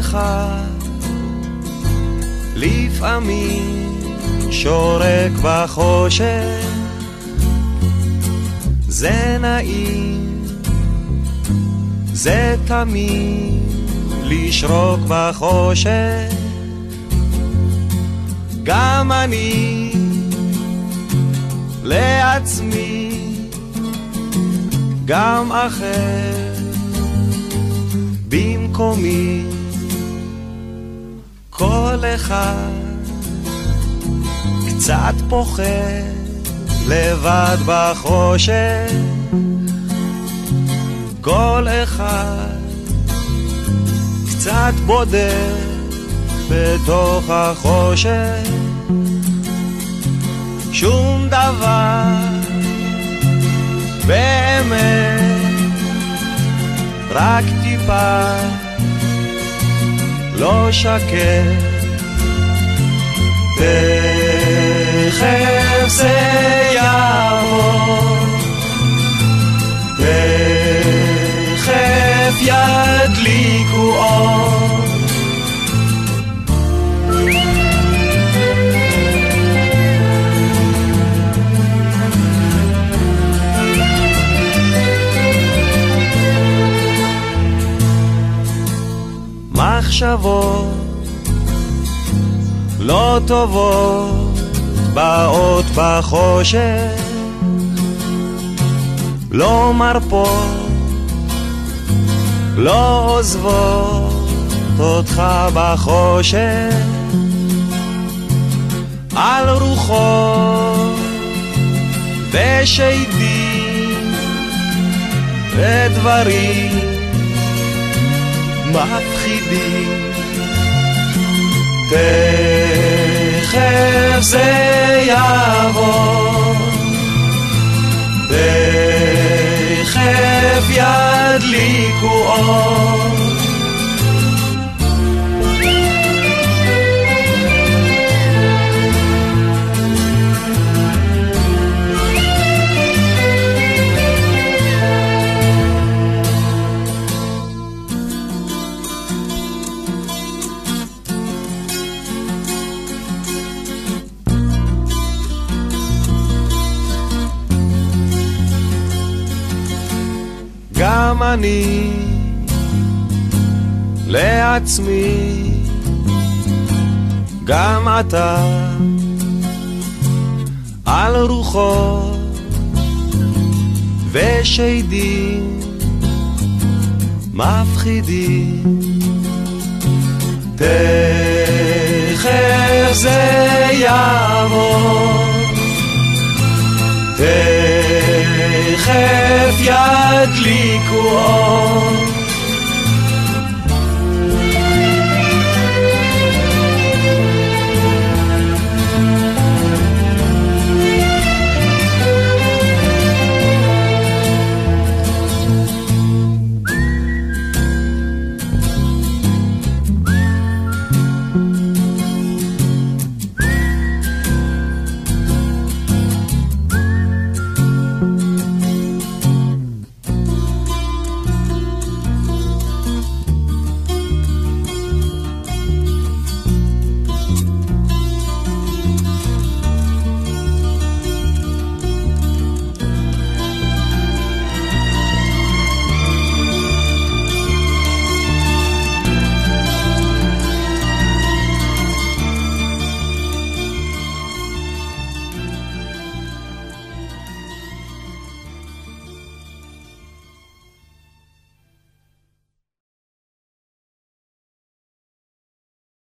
אחד. לפעמים שורק בחושך. זה נעים, זה תמיד לשרוק בחושך. גם אני לעצמי גם אחר במקומי אחד קצת פוחד לבד בחושך. כל אחד קצת בודד בתוך החושך. שום דבר באמת רק טיפה לא שקט תכף זה יעבור. תכף ידליקו אור. מחשבות לא טובות באות בחושך, לא מרפות, לא עוזבות אותך בחושך, על רוחות ושדים ודברים מפחידים. זה יעבור, תכף ידליקו אור. גם אני לעצמי, גם אתה על רוחות ושדים מפחידים. תכף זה יעבור, תכף ידליקו אור.